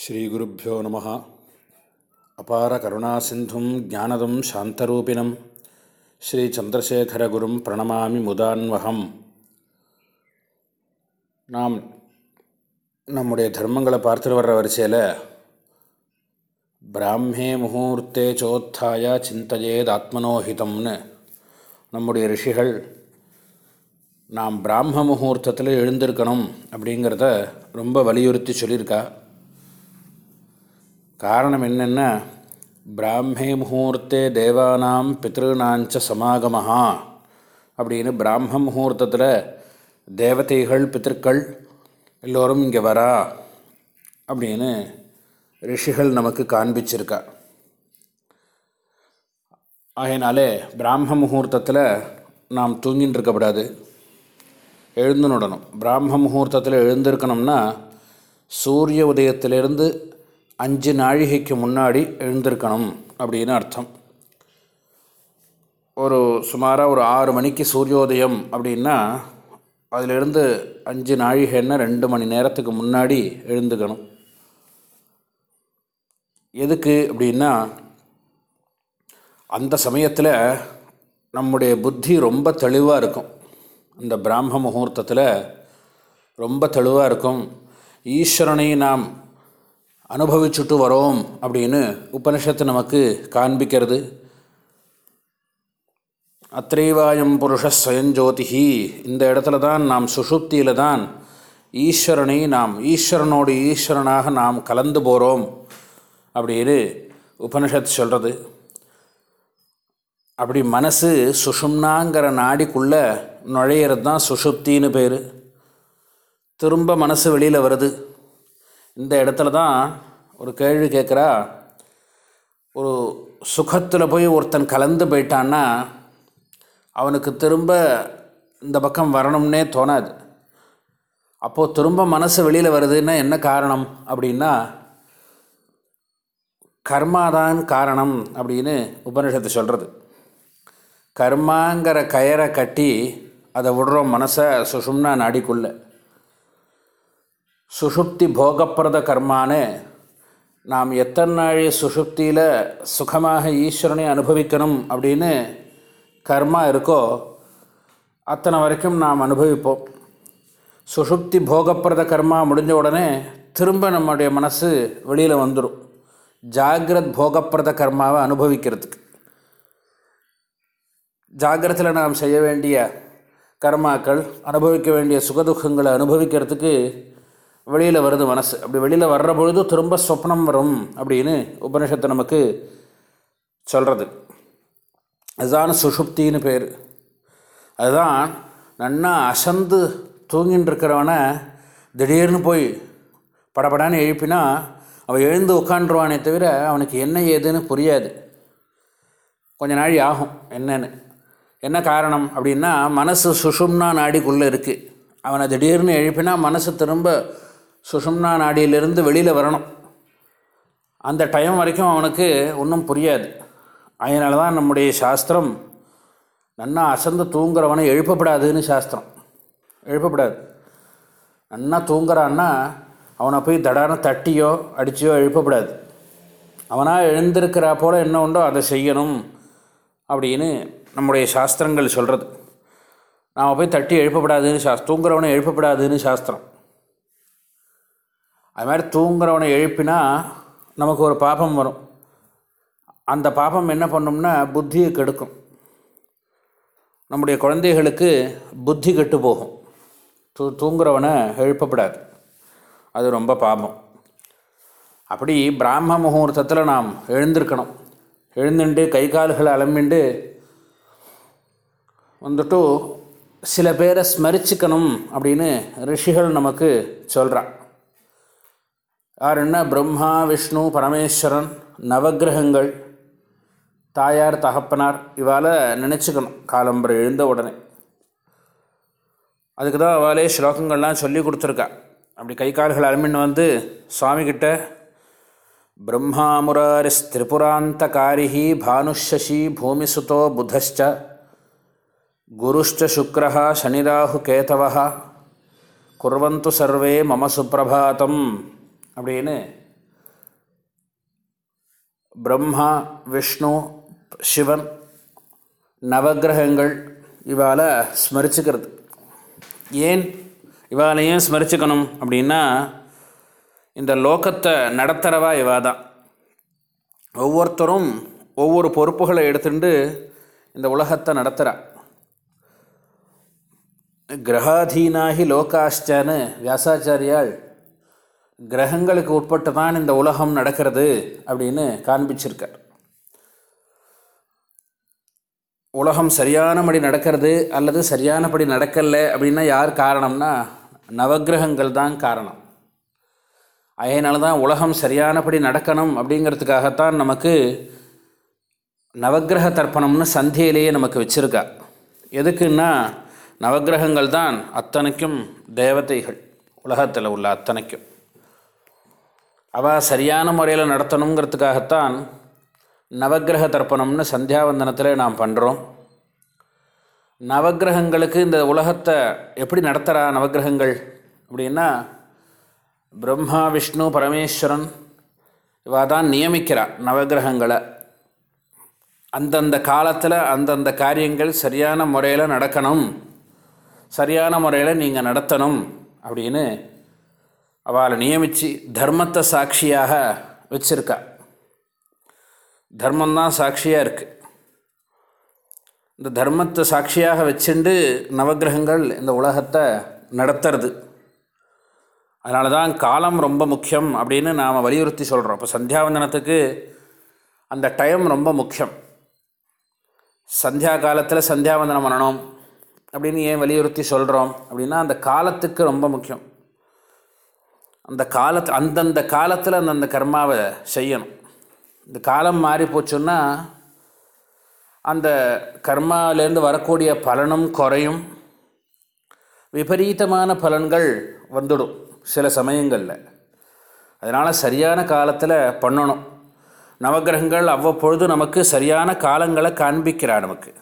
ஸ்ரீகுருப்போ நம. அபார கருணாசிந்தும் ஜானதம் சாந்தரூபிணம். ஸ்ரீ சந்திரசேகரகுரும் பிரணமாமி முதான்வகம். நாம் நம்முடைய தர்மங்களை பார்த்துட்டு வர்ற வரிசையில் பிராமே முகூர்த்தே சோத்தாய சிந்தையேத் ஆத்மனோஹிதம்னு நம்முடைய ரிஷிகள் நாம் பிராம முகூர்த்தத்தில் எழுந்திருக்கணும் அப்படிங்கிறத ரொம்ப வலியுறுத்தி சொல்லியிருக்கா. காரணம் என்னென்னா பிராமே முகூர்த்தே தேவானாம் பித்ருநாஞ்ச சமாகமஹா அப்படின்னு பிராம முகூர்த்தத்தில் தேவதைகள் பித்திருக்கள் எல்லோரும் இங்கே வரா அப்படின்னு ரிஷிகள் நமக்கு காண்பிச்சிருக்கா. ஆகையினாலே பிராம முகூர்த்தத்தில் நாம் தூங்கின்னு இருக்கக்கூடாது எழுந்துனுடணும் பிராம முகூர்த்தத்தில் எழுந்திருக்கணும்னா சூரிய உதயத்திலிருந்து அஞ்சு நாழிகைக்கு முன்னாடி எழுந்திருக்கணும் அப்படின்னு அர்த்தம். ஒரு சுமாராக ஒரு ஆறு மணிக்கு சூரியோதயம் அப்படின்னா அதிலிருந்து அஞ்சு நாழிகைன்னா ரெண்டு மணி நேரத்துக்கு முன்னாடி எழுந்துக்கணும். எதுக்கு அப்படின்னா அந்த சமயத்தில் நம்முடைய புத்தி ரொம்ப தெளிவாக இருக்கும். இந்த பிராம முகூர்த்தத்தில் ரொம்ப தெளிவாக இருக்கும். ஈஸ்வரனை நாம் அனுபவிச்சுட்டு வரோம் அப்படின்னு உபனிஷத்து நமக்கு காண்பிக்கிறது. அத்ரைவாயம் புருஷ ஸ்வயஞ்சோதிஹி இந்த இடத்துல தான் நாம் சுஷுப்தியில் தான் ஈஸ்வரனை நாம் ஈஸ்வரனோடு ஈஸ்வரனாக நாம் கலந்து போகிறோம் அப்படின்னு உபனிஷத் சொல்கிறது அப்படி மனசு சுஷும்னாங்கிற நாடிக்குள்ளே நுழையிறது தான் சுஷுப்தின்னு பேர். திரும்ப மனசு வெளியில் வருது. இந்த இடத்துல தான் ஒரு கேள்வி கேட்குறா ஒரு சுகத்தில் போய் ஒருத்தன் கலந்து போயிட்டான்னா அவனுக்கு திரும்ப இந்த பக்கம் வரணும்னே தோணாது. அப்போது திரும்ப மனசு வெளியில் வருதுன்னா என்ன காரணம் அப்படின்னா கர்மாதான் காரணம் அப்படின்னு உபனிஷத்து சொல்கிறது கர்மாங்கிற கயரை கட்டி அதை விடுறோம் மனசை சுஷும்னா நாடிக்குள்ளே. சுஷுப்தி போகப்பிரத கர்மானு நாம் எத்தனை நாள் சுஷுப்தியில் சுகமாக ஈஸ்வரனை அனுபவிக்கணும் அப்படின்னு கர்மா இருக்கோ அத்தனை வரைக்கும் நாம் அனுபவிப்போம். சுஷுப்தி போகப்பிரத கர்மா முடிஞ்ச உடனே திரும்ப நம்முடைய மனசு வெளியில் வந்துடும் ஜாகிரத் போகப்பிரத கர்மாவை அனுபவிக்கிறதுக்கு. ஜாகிரத்தில் நாம் செய்ய வேண்டிய கர்மாக்கள் அனுபவிக்க வேண்டிய சுகதுக்கங்களை அனுபவிக்கிறதுக்கு வெளியில் வருது மனசு. அப்படி வெளியில் வர்ற பொழுது திரும்ப சொப்னம் வரும் அப்படின்னு உபனிஷத்தை நமக்கு சொல்கிறது அதுதான் சுஷுப்தின்னு பேர். அதுதான் நன்னா அசந்து தூங்கின்னு இருக்கிறவனை திடீர்னு போய் படபடான்னு எழுப்பினா அவன் எழுந்து உட்காண்டுருவானே தவிர அவனுக்கு என்ன ஏதுன்னு புரியாது. கொஞ்ச நாள் ஆகும் என்னன்னு. என்ன காரணம் அப்படின்னா மனசு சுஷும்னா நாடிக்குள்ளே இருக்குது அவனை திடீர்னு எழுப்பினா மனசு திரும்ப சுஷும்னா நாடியிலிருந்து வெளியில் வரணும். அந்த டைம் வரைக்கும் அவனுக்கு ஒன்றும் புரியாது. அதனால தான் நம்முடைய சாஸ்திரம் நன்னா அசந்து தூங்குறவனை எழுப்பப்படாதுன்னு சாஸ்திரம். எழுப்பப்படாது. நன்னா தூங்குறான்னா அவனை போய் தடான தட்டியோ அடிச்சியோ எழுப்பப்படாது. அவனாக எழுந்திருக்கிறா போல் என்ன உண்டோ அதை செய்யணும். அப்படின்னு நம்முடைய சாஸ்திரங்கள் சொல்கிறது நாம் போய் தட்டி எழுப்பப்படாதுன்னு சாஸ் தூங்குறவனை எழுப்பப்படாதுன்னு சாஸ்திரம். அது மாதிரி தூங்குறவனை எழுப்பினா நமக்கு ஒரு பாபம் வரும். அந்த பாபம் என்ன பண்ணும்னா புத்தியை கெடுக்கும். நம்முடைய குழந்தைகளுக்கு புத்தி கெட்டு போகும். தூ தூங்குறவனை எழுப்பப்படாது. அது ரொம்ப பாபம். அப்படி பிராம முகூர்த்தத்தில் நாம் எழுந்திருக்கணும். எழுந்துண்டு கை கால்களை அலம்பிண்டு வந்துட்டு சில பேரை ஸ்மரிச்சுக்கணும் அப்படின்னு ரிஷிகள் நமக்கு சொல்கிறான் யாருன்னா பிரம்மா விஷ்ணு பரமேஸ்வரன் நவகிரகங்கள் தாயார் தகப்பனார் இவால் நினச்சிக்கணும். காலம்பரை எழுந்த உடனே. அதுக்கு தான் அவளே ஸ்லோகங்கள்லாம் சொல்லி கொடுத்துருக்கா. அப்படி கை கால்கள் அலமின்னு வந்து சுவாமிகிட்ட பிரம்மாமுராரிஸ் திரிபுராந்தகாரிஹி பானுஷசி பூமிசுதோ புதஷ்ட குருஷ்ட சுக்ரஹா சனிராகு கேதவா குர்வந்து சர்வே மம சுப்பிரபாதம் அப்படின்னு பிரம்மா விஷ்ணு சிவன் நவகிரகங்கள் இவால் ஸ்மரிச்சுக்கிறது. ஏன் இவாலையும் ஸ்மரிச்சுக்கணும் அப்படின்னா இந்த லோகத்தை நடத்துகிறவா இவா தான் ஒவ்வொருத்தரும் ஒவ்வொரு பொறுப்புகளை எடுத்துட்டு இந்த உலகத்தை நடத்துகிறா கிரகாதீனாகி லோகாஷ்டான்னு வியாசாச்சாரியால் கிரகங்களுக்கு உட்பட்டு தான் இந்த உலகம் நடக்கிறது அப்படின்னு காண்பிச்சிருக்கார். உலகம் சரியானபடி நடக்கிறது அல்லது சரியானபடி நடக்கலை அப்படின்னா யார் காரணம்னா நவகிரகங்கள் தான் காரணம். அதனால தான் உலகம் சரியானபடி நடக்கணும் அப்படிங்கிறதுக்காகத்தான் நமக்கு நவகிரக தர்ப்பணம்னு சந்தியிலேயே நமக்கு வச்சுருக்கா. எதுக்குன்னா நவகிரகங்கள் தான் அத்தனைக்கும் தேவதைகள். உலகத்தில் உள்ள அத்தனைக்கும். அவள் சரியான முறையில் நடத்தணுங்கிறதுக்காகத்தான் நவகிரக தர்ப்பணம்னு சந்தியாவந்தனத்தில் நாம் பண்ணுறோம் நவகிரகங்களுக்கு இந்த உலகத்தை எப்படி நடத்துகிறா நவகிரகங்கள் அப்படின்னா பிரம்மா விஷ்ணு பரமேஸ்வரன் இவா தான் நியமிக்கிறா நவகிரகங்களை அந்தந்த காலத்தில் அந்தந்த காரியங்கள் சரியான முறையில் நடக்கணும். சரியான முறையில் நீங்கள் நடத்தணும் அப்படின்னு அவளை நியமித்து தர்மத்தை சாட்சியாக வச்சுருக்கா. தர்மந்தான் சாட்சியாக இருக்குது இந்த தர்மத்தை சாட்சியாக வச்சுண்டு நவகிரகங்கள் இந்த உலகத்தை நடத்துறது. அதனால தான் காலம் ரொம்ப முக்கியம் அப்படின்னு நாம் வலியுறுத்தி சொல்கிறோம் இப்போ சந்தியாவந்தனத்துக்கு அந்த டைம் ரொம்ப முக்கியம். சந்தியா காலத்தில் சந்தியாவந்தனம் பண்ணணும் அப்படின்னு ஏன் வலியுறுத்தி சொல்கிறோம் அப்படின்னா அந்த காலத்துக்கு ரொம்ப முக்கியம். அந்த காலத்து அந்தந்த காலத்தில் அந்தந்த கர்மாவை செய்யணும். இந்த காலம் மாறி போச்சுன்னா அந்த கர்மாவிலேருந்து வரக்கூடிய பலனும் குறையும். விபரீதமான பலன்கள் வந்துடும் சில சமயங்களில். அதனால் சரியான காலத்தில் பண்ணணும். நவகிரகங்கள் அவ்வப்பொழுது நமக்கு சரியான காலங்களை காண்பிக்கிறா நமக்கு.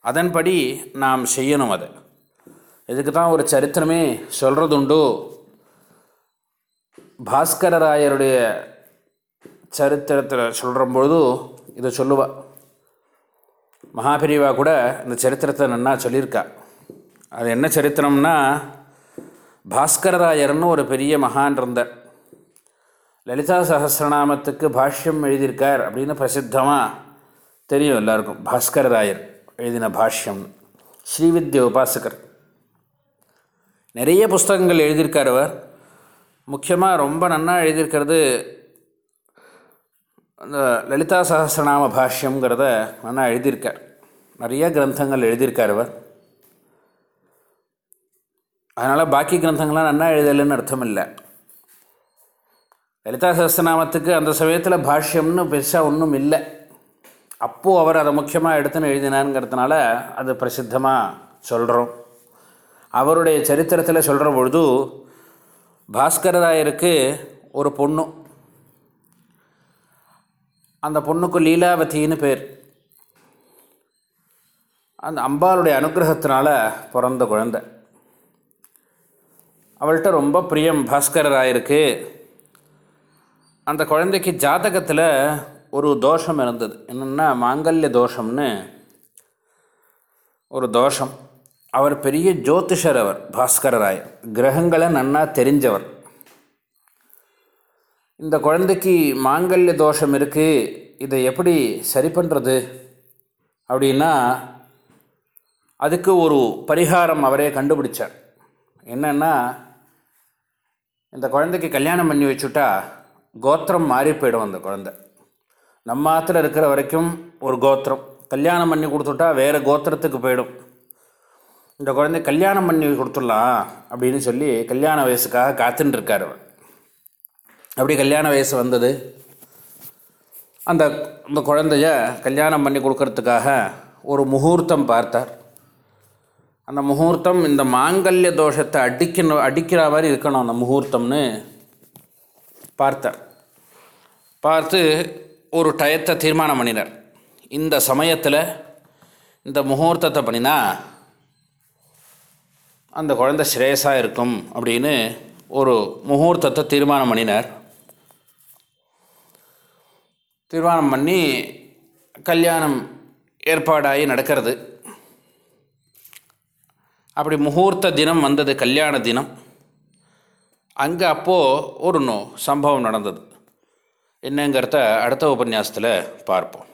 அதன்படி நாம் செய்யணும் அதை. இதுக்கு தான் ஒரு சரித்திரமே சொல்கிறதுண்டோ பாஸ்கரராயருடைய சரித்திரத்தில் சொல்கிற பொழுது இதை சொல்லுவா. மகாபிரிவா கூட இந்த சரித்திரத்தை நன்னா சொல்லியிருக்கா. அது என்ன சரித்திரம்னா பாஸ்கரராயர்னு ஒரு பெரிய மகான் இருந்தார். லலிதா சகசிரநாமத்துக்கு பாஷ்யம் எழுதியிருக்கார் அப்படின்னு பிரசித்தமாக தெரியும் எல்லாருக்கும். பாஸ்கரராயர் எழுதின பாஷ்யம். ஸ்ரீவித்ய உபாசகர். நிறைய புஸ்தகங்கள் எழுதியிருக்கார் அவர். முக்கியமாக ரொம்ப நன்னா எழுதியிருக்கிறது அந்த லலிதா சகசிரநாம பாஷ்யங்கிறத நன்னா எழுதியிருக்கார். நிறைய கிரந்தங்கள் எழுதியிருக்கார் அவர். அதனால் பாக்கி கிரந்தங்கள்லாம் நன்னா எழுதலைன்னு அர்த்தம் இல்லை லலிதா சஹஸ்ரநாமத்துக்கு அந்த சமயத்தில் பாஷ்யம்னு பெருசாக ஒன்றும் இல்லை. அப்போது அவர் அதை முக்கியமாக எடுத்துன்னு எழுதினாருங்கிறதுனால அது பிரசித்தமாக சொல்கிறோம் அவருடைய சரித்திரத்தில் சொல்கிற பொழுது பாஸ்கரராயருக்கு ஒரு பொண்ணு. அந்த பொண்ணுக்கு லீலாவதின்னு பேர். அந்த அம்பாளுடைய அனுகிரகத்தினால பிறந்த குழந்த. அவள்கிட்ட ரொம்ப பிரியம் பாஸ்கரராயிருக்கு. அந்த குழந்தைக்கு ஜாதகத்தில் ஒரு தோஷம் இருந்தது. என்னென்னா மாங்கல்ய தோஷம்னு ஒரு தோஷம். அவர் பெரிய ஜோதிஷர் அவர் பாஸ்கரராயர் கிரகங்களை நன்னா தெரிஞ்சவர். இந்த குழந்தைக்கு மாங்கல்ய தோஷம் இருக்குது இதை எப்படி சரி பண்ணுறது அப்படின்னா அதுக்கு ஒரு பரிகாரம் அவரே கண்டுபிடிச்சார். என்னென்னா இந்த குழந்தைக்கு கல்யாணம் பண்ணி வச்சுட்டா கோத்திரம் மாறி போயிடும் அந்த குழந்தை. நம்ம ஆற்றுல இருக்கிற வரைக்கும் ஒரு கோத்திரம். கல்யாணம் பண்ணி கொடுத்துட்டா வேறு கோத்திரத்துக்கு போயிடும். இந்த குழந்தை கல்யாணம் பண்ணி கொடுத்துடலாம் அப்படின்னு சொல்லி கல்யாண வயசுக்காக காத்துன்னு இருக்கார் அவர். அப்படி கல்யாண வயசு வந்தது. அந்த அந்த குழந்தைய கல்யாணம் பண்ணி கொடுக்கறதுக்காக ஒரு முகூர்த்தம் பார்த்தார். அந்த முகூர்த்தம் இந்த மாங்கல்ய தோஷத்தை அடிக்கணும் அடிக்கிற மாதிரி இருக்கணும் அந்த முகூர்த்தம்னு பார்த்தார். பார்த்து ஒரு டயத்தை தீர்மானம் பண்ணினார். இந்த சமயத்தில் இந்த முகூர்த்தத்தை பண்ணினா அந்த குழந்தை ஸ்ரேயஸாக இருக்கும் அப்படின்னு ஒரு முகூர்த்தத்தை தீர்மானம் பண்ணினார். தீர்மானம் பண்ணி கல்யாணம் ஏற்பாடாகி நடக்கிறது. அப்படி முகூர்த்த தினம் வந்தது கல்யாண தினம். அங்கே அப்போது ஒரு நோ சம்பவம் நடந்தது. என்னங்கிறத அடுத்த உபன்யாசத்தில் பார்ப்போம்.